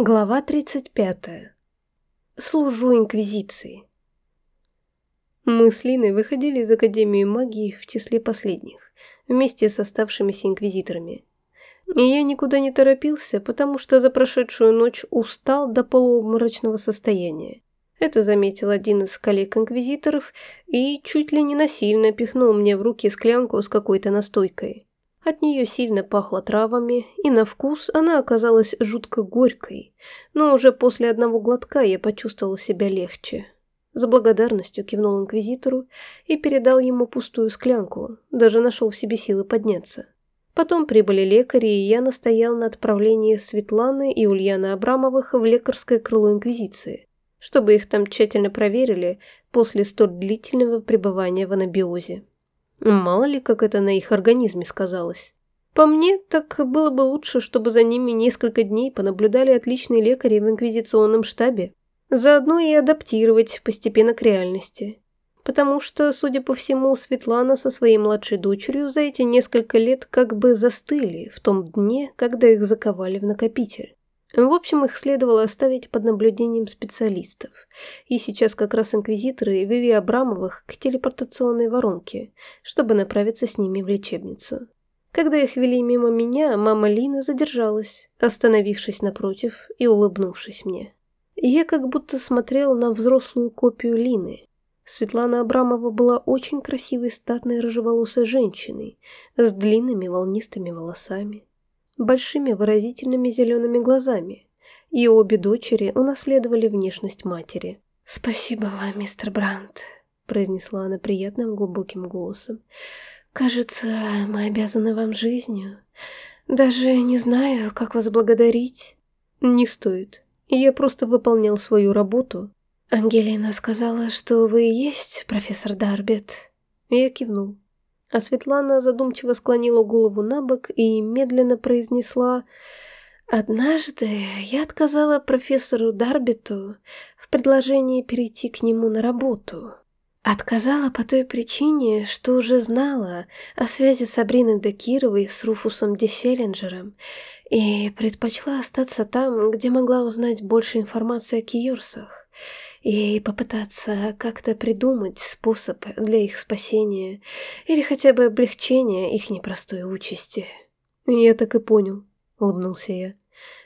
Глава 35. Служу Инквизиции. Мы с Линой выходили из Академии магии в числе последних, вместе с оставшимися инквизиторами. И я никуда не торопился, потому что за прошедшую ночь устал до полуобморочного состояния. Это заметил один из коллег-инквизиторов и чуть ли не насильно пихнул мне в руки склянку с какой-то настойкой. От нее сильно пахло травами, и на вкус она оказалась жутко горькой, но уже после одного глотка я почувствовал себя легче. С благодарностью кивнул инквизитору и передал ему пустую склянку, даже нашел в себе силы подняться. Потом прибыли лекари, и я настоял на отправлении Светланы и Ульяны Абрамовых в лекарское крыло Инквизиции, чтобы их там тщательно проверили после столь длительного пребывания в анабиозе. Мало ли, как это на их организме сказалось. По мне, так было бы лучше, чтобы за ними несколько дней понаблюдали отличные лекари в инквизиционном штабе. Заодно и адаптировать постепенно к реальности. Потому что, судя по всему, Светлана со своей младшей дочерью за эти несколько лет как бы застыли в том дне, когда их заковали в накопитель. В общем, их следовало оставить под наблюдением специалистов. И сейчас как раз инквизиторы вели Абрамовых к телепортационной воронке, чтобы направиться с ними в лечебницу. Когда их вели мимо меня, мама Лина задержалась, остановившись напротив и улыбнувшись мне. Я как будто смотрел на взрослую копию Лины. Светлана Абрамова была очень красивой статной рыжеволосой женщиной с длинными волнистыми волосами большими выразительными зелеными глазами, и обе дочери унаследовали внешность матери. «Спасибо вам, мистер Брандт», — произнесла она приятным глубоким голосом. «Кажется, мы обязаны вам жизнью. Даже не знаю, как вас благодарить». «Не стоит. Я просто выполнял свою работу». «Ангелина сказала, что вы и есть профессор Дарбет». Я кивнул. А Светлана задумчиво склонила голову на бок и медленно произнесла «Однажды я отказала профессору Дарбиту в предложении перейти к нему на работу. Отказала по той причине, что уже знала о связи Сабрины Декировой с Руфусом Деселлинджером и предпочла остаться там, где могла узнать больше информации о Киорсах и попытаться как-то придумать способ для их спасения или хотя бы облегчения их непростой участи. «Я так и понял», — улыбнулся я.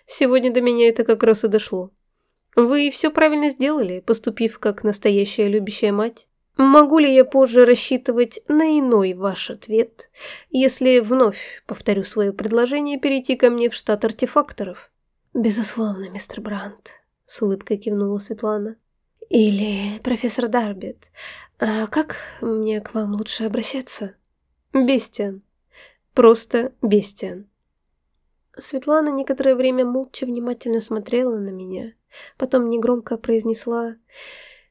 «Сегодня до меня это как раз и дошло. Вы все правильно сделали, поступив как настоящая любящая мать. Могу ли я позже рассчитывать на иной ваш ответ, если вновь повторю свое предложение перейти ко мне в штат артефакторов?» «Безусловно, мистер Брандт», — с улыбкой кивнула Светлана. Или профессор Дарбит. А как мне к вам лучше обращаться? Бестиан. Просто Бестиан. Светлана некоторое время молча внимательно смотрела на меня, потом негромко произнесла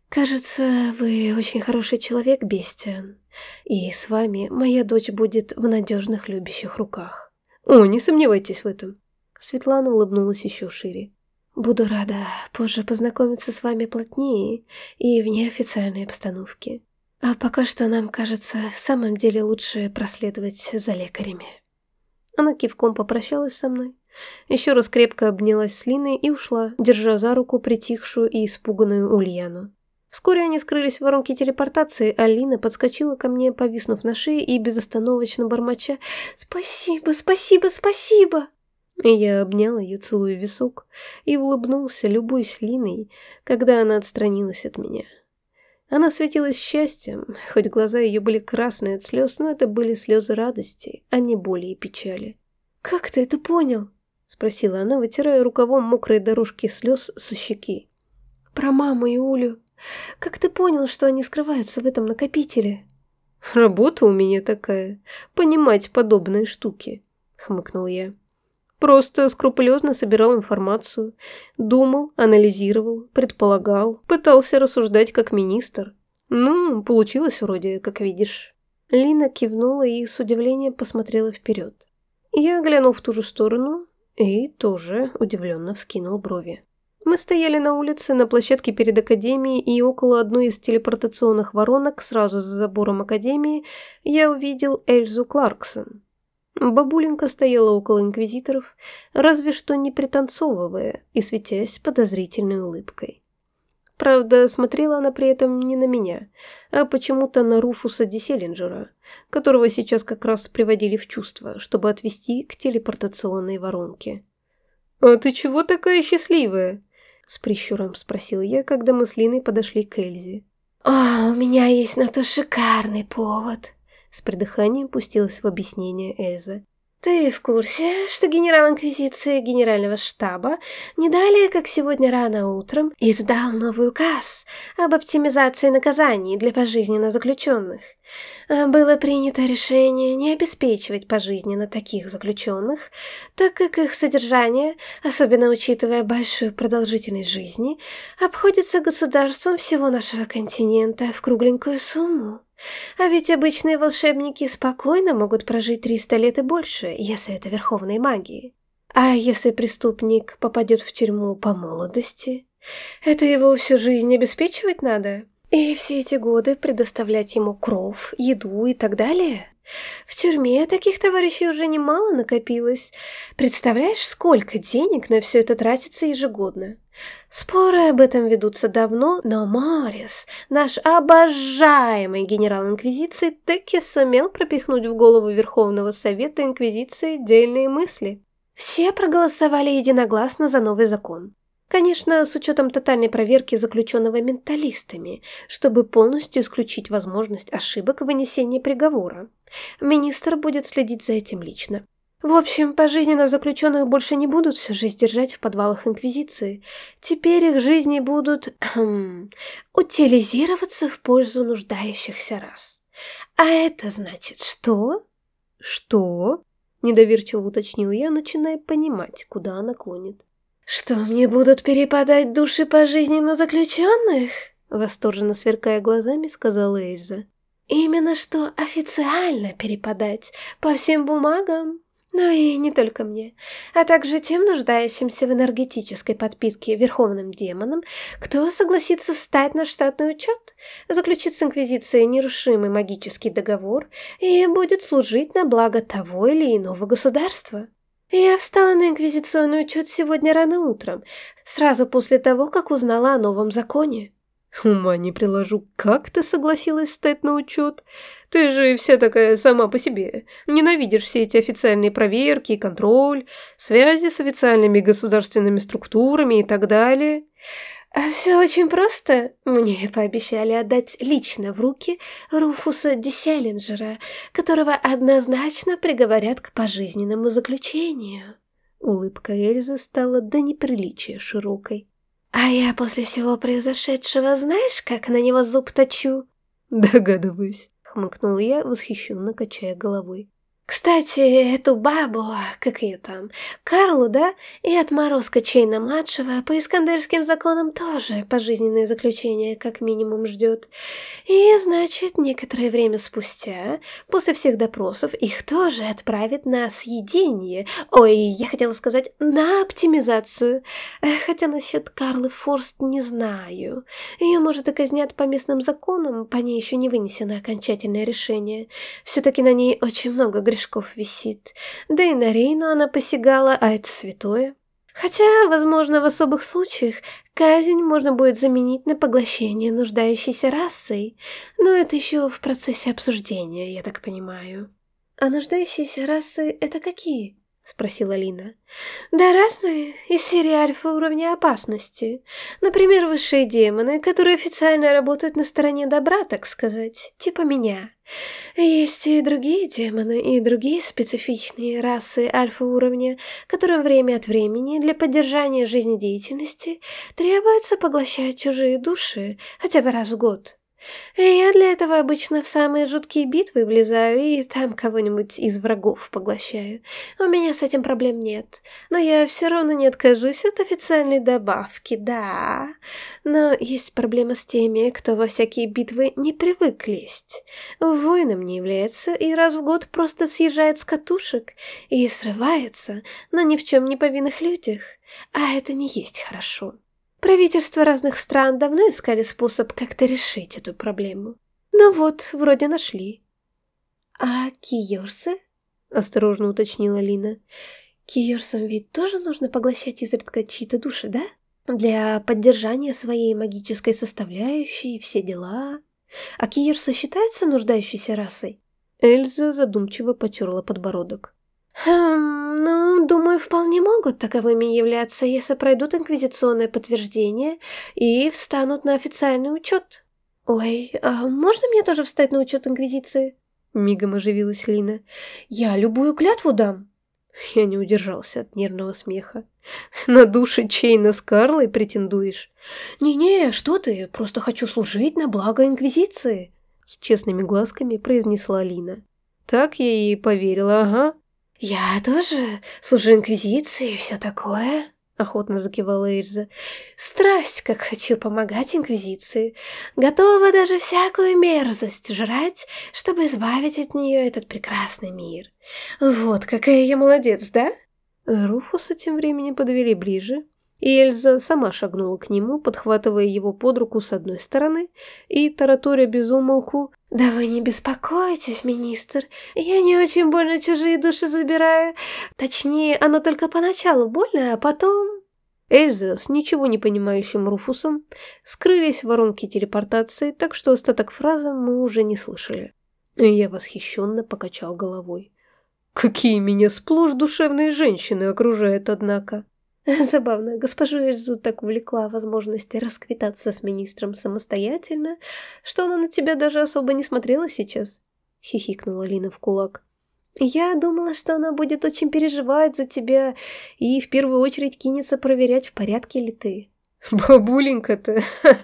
«Кажется, вы очень хороший человек, Бестиан, и с вами моя дочь будет в надежных любящих руках». «О, не сомневайтесь в этом». Светлана улыбнулась еще шире. Буду рада позже познакомиться с вами плотнее и в неофициальной обстановке. А пока что нам кажется в самом деле лучше проследовать за лекарями. Она кивком попрощалась со мной, еще раз крепко обнялась с Линой и ушла, держа за руку притихшую и испуганную Ульяну. Вскоре они скрылись в воронке телепортации, а Лина подскочила ко мне, повиснув на шее и безостановочно бормоча «Спасибо, спасибо, спасибо!» Я обнял ее, целую висок, и улыбнулся, любуясь Линой, когда она отстранилась от меня. Она светилась счастьем, хоть глаза ее были красные от слез, но это были слезы радости, а не боли и печали. «Как ты это понял?» — спросила она, вытирая рукавом мокрые дорожки слез со щеки. «Про маму и Улю. Как ты понял, что они скрываются в этом накопителе?» «Работа у меня такая — понимать подобные штуки», — хмыкнул я. Просто скрупулезно собирал информацию, думал, анализировал, предполагал, пытался рассуждать как министр. Ну, получилось вроде, как видишь. Лина кивнула и с удивлением посмотрела вперед. Я глянул в ту же сторону и тоже удивленно вскинул брови. Мы стояли на улице, на площадке перед Академией, и около одной из телепортационных воронок, сразу за забором Академии, я увидел Эльзу Кларксон. Бабуленька стояла около инквизиторов, разве что не пританцовывая и светясь подозрительной улыбкой. Правда, смотрела она при этом не на меня, а почему-то на Руфуса Диселлинджера, которого сейчас как раз приводили в чувство, чтобы отвести к телепортационной воронке. «А ты чего такая счастливая?» — с прищуром спросил я, когда мы с Линой подошли к Эльзе. «О, у меня есть на то шикарный повод», с придыханием пустилась в объяснение Эльза. «Ты в курсе, что генерал Инквизиции Генерального штаба не далее, как сегодня рано утром, издал новый указ об оптимизации наказаний для пожизненно заключенных? Было принято решение не обеспечивать пожизненно таких заключенных, так как их содержание, особенно учитывая большую продолжительность жизни, обходится государством всего нашего континента в кругленькую сумму. А ведь обычные волшебники спокойно могут прожить 300 лет и больше, если это верховные магии. А если преступник попадет в тюрьму по молодости, это его всю жизнь обеспечивать надо? И все эти годы предоставлять ему кров, еду и так далее? В тюрьме таких товарищей уже немало накопилось. Представляешь, сколько денег на все это тратится ежегодно? Споры об этом ведутся давно, но Моррис, наш обожаемый генерал Инквизиции, таки сумел пропихнуть в голову Верховного Совета Инквизиции дельные мысли. Все проголосовали единогласно за новый закон. Конечно, с учетом тотальной проверки заключенного менталистами, чтобы полностью исключить возможность ошибок в вынесении приговора. Министр будет следить за этим лично. В общем, пожизненно заключенных больше не будут всю жизнь держать в подвалах Инквизиции. Теперь их жизни будут утилизироваться в пользу нуждающихся рас. А это значит что? Что? Недоверчиво уточнил я, начиная понимать, куда она клонит. Что мне будут перепадать души пожизненно заключенных? Восторженно сверкая глазами, сказала Эльза. Именно что официально перепадать по всем бумагам. Но и не только мне, а также тем нуждающимся в энергетической подпитке верховным демонам, кто согласится встать на штатный учет, заключить с Инквизицией нерушимый магический договор и будет служить на благо того или иного государства. Я встала на инквизиционный учет сегодня рано утром, сразу после того, как узнала о новом законе. Ума не приложу, как ты согласилась встать на учет? Ты же вся такая сама по себе. Ненавидишь все эти официальные проверки контроль, связи с официальными государственными структурами и так далее. Все очень просто. Мне пообещали отдать лично в руки Руфуса Диселлинджера, которого однозначно приговорят к пожизненному заключению. Улыбка Эльзы стала до неприличия широкой. «А я после всего произошедшего знаешь, как на него зуб точу?» «Догадываюсь», — хмыкнул я, восхищенно качая головой. Кстати, эту бабу, как ее там, Карлу, да, и отморозка Чейна-младшего по искандерским законам тоже пожизненное заключение как минимум ждет. И, значит, некоторое время спустя, после всех допросов, их тоже отправят на съедение. Ой, я хотела сказать, на оптимизацию. Хотя насчет Карлы Форст не знаю. Ее, может, и казнят по местным законам, по ней еще не вынесено окончательное решение. Все-таки на ней очень много грешков висит. Да и на Рейну она посягала, а это святое. Хотя, возможно, в особых случаях казнь можно будет заменить на поглощение нуждающейся расой, но это еще в процессе обсуждения, я так понимаю. А нуждающиеся расы — это какие? — спросила Лина. «Да разные, из серии альфа уровня опасности. Например, высшие демоны, которые официально работают на стороне добра, так сказать, типа меня. Есть и другие демоны, и другие специфичные расы альфа уровня, которым время от времени для поддержания жизнедеятельности требуется поглощать чужие души хотя бы раз в год». Я для этого обычно в самые жуткие битвы влезаю и там кого-нибудь из врагов поглощаю. У меня с этим проблем нет. Но я все равно не откажусь от официальной добавки, да. Но есть проблема с теми, кто во всякие битвы не привык лезть. Воином не является и раз в год просто съезжает с катушек и срывается на ни в чем не повинных людях. А это не есть хорошо. Правительства разных стран давно искали способ как-то решить эту проблему. Ну вот, вроде нашли. А киорсы? осторожно уточнила Лина. Киерсам ведь тоже нужно поглощать изредка чьи-то души, да? Для поддержания своей магической составляющей все дела. А Киерсы считаются нуждающейся расой? Эльза задумчиво потерла подбородок. Хм, ну, думаю, вполне могут таковыми являться, если пройдут инквизиционное подтверждение и встанут на официальный учет. Ой, а можно мне тоже встать на учет инквизиции? Мигом оживилась Лина. Я любую клятву дам. Я не удержался от нервного смеха. На души Чейна с Карлой претендуешь? Не-не, что ты, просто хочу служить на благо Инквизиции. С честными глазками произнесла Лина. Так я ей поверила, ага. Я тоже служу Инквизиции и все такое охотно закивала Эльза. Страсть, как хочу помогать Инквизиции. Готова даже всякую мерзость жрать, чтобы избавить от нее этот прекрасный мир. Вот какая я молодец, да? Руфуса тем временем подвели ближе, и Эльза сама шагнула к нему, подхватывая его под руку с одной стороны и тараторя безумолку «Да вы не беспокойтесь, министр, я не очень больно чужие души забираю. Точнее, оно только поначалу больно, а потом...» Эльза с ничего не понимающим Руфусом скрылись в воронке телепортации, так что остаток фразы мы уже не слышали. Я восхищенно покачал головой. Какие меня сплошь душевные женщины окружают, однако. Забавно, госпожу Эльзу так увлекла возможность расквитаться с министром самостоятельно, что она на тебя даже особо не смотрела сейчас. Хихикнула Лина в кулак. Я думала, что она будет очень переживать за тебя и в первую очередь кинется проверять, в порядке ли ты. Бабуленька-то.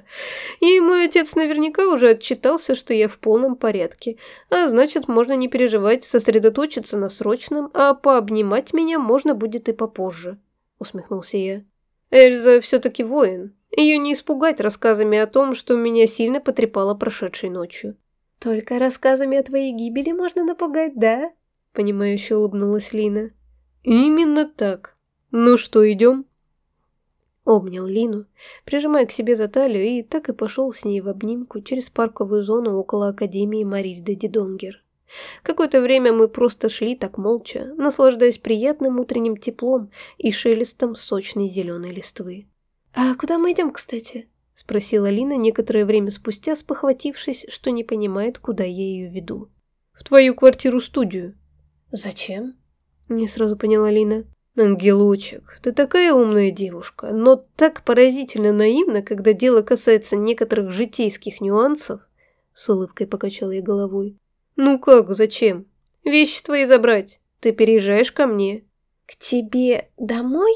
И мой отец наверняка уже отчитался, что я в полном порядке. А значит, можно не переживать, сосредоточиться на срочном, а пообнимать меня можно будет и попозже усмехнулся я. Эльза все-таки воин. Ее не испугать рассказами о том, что меня сильно потрепало прошедшей ночью. Только рассказами о твоей гибели можно напугать, да? Понимающе улыбнулась Лина. Именно так. Ну что, идем? Обнял Лину, прижимая к себе за талию, и так и пошел с ней в обнимку через парковую зону около Академии Марильда Дидонгер. Какое-то время мы просто шли так молча, наслаждаясь приятным утренним теплом и шелестом сочной зеленой листвы. «А куда мы идем, кстати?» — спросила Лина некоторое время спустя, спохватившись, что не понимает, куда я ее веду. «В твою квартиру-студию». «Зачем?» — не сразу поняла Лина. «Ангелочек, ты такая умная девушка, но так поразительно наивна, когда дело касается некоторых житейских нюансов», — с улыбкой покачала я головой. «Ну как, зачем? Вещи твои забрать. Ты переезжаешь ко мне». «К тебе домой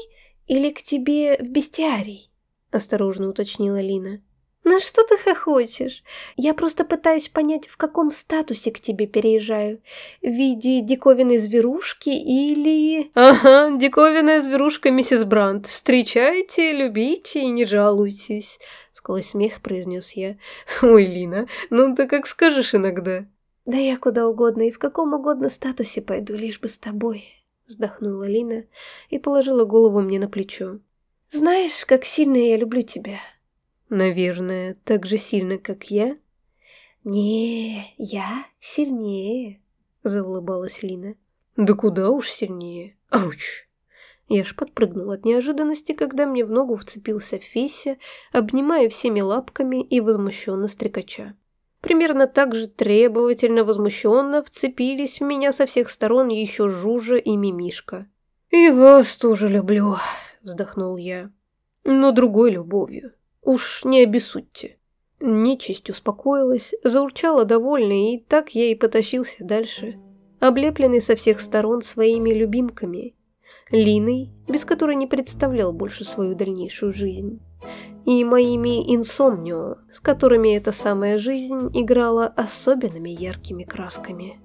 или к тебе в бестиарий?» – осторожно уточнила Лина. «На что ты хохочешь? Я просто пытаюсь понять, в каком статусе к тебе переезжаю. В виде диковинной зверушки или...» «Ага, диковинная зверушка, миссис Брандт. Встречайте, любите и не жалуйтесь», — сквозь смех произнес я. «Ой, Лина, ну ты как скажешь иногда». «Да я куда угодно и в каком угодно статусе пойду, лишь бы с тобой», — вздохнула Лина и положила голову мне на плечо. «Знаешь, как сильно я люблю тебя». «Наверное, так же сильно, как я?» «Не, я сильнее», — заулыбалась Лина. «Да куда уж сильнее. Ауч!» Я ж подпрыгнул от неожиданности, когда мне в ногу вцепился Феся, обнимая всеми лапками и возмущенно стрекача. Примерно так же требовательно возмущенно вцепились в меня со всех сторон еще Жужа и Мимишка. «И вас тоже люблю», — вздохнул я. «Но другой любовью. Уж не обессудьте». Нечисть успокоилась, заурчала довольно, и так я и потащился дальше, облепленный со всех сторон своими любимками. Линой, без которой не представлял больше свою дальнейшую жизнь и моими инсомнио, с которыми эта самая жизнь играла особенными яркими красками.